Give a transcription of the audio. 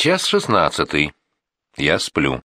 Час шестнадцатый. Я сплю.